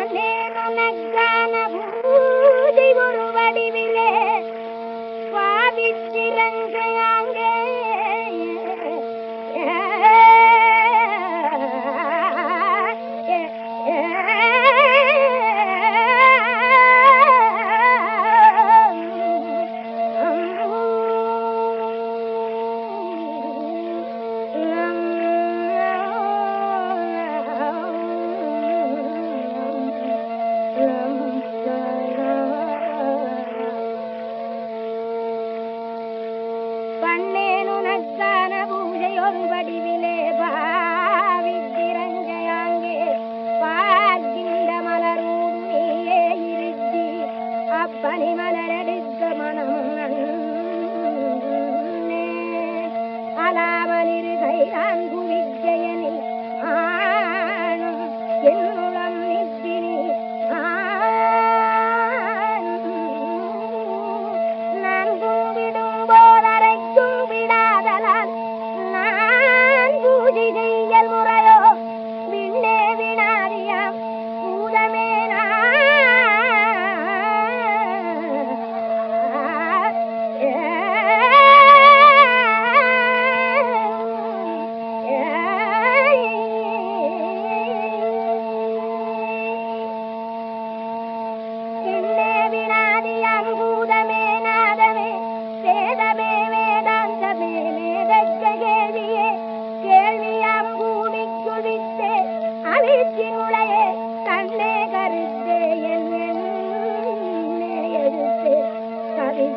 Konde ನಗನ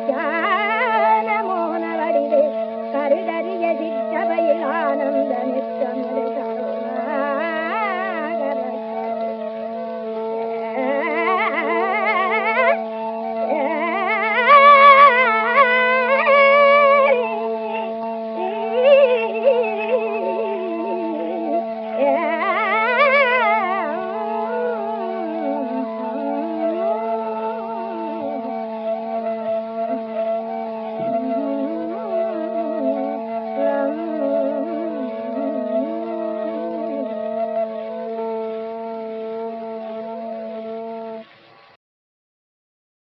Yeah.